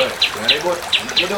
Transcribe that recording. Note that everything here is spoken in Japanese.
Bueno, con el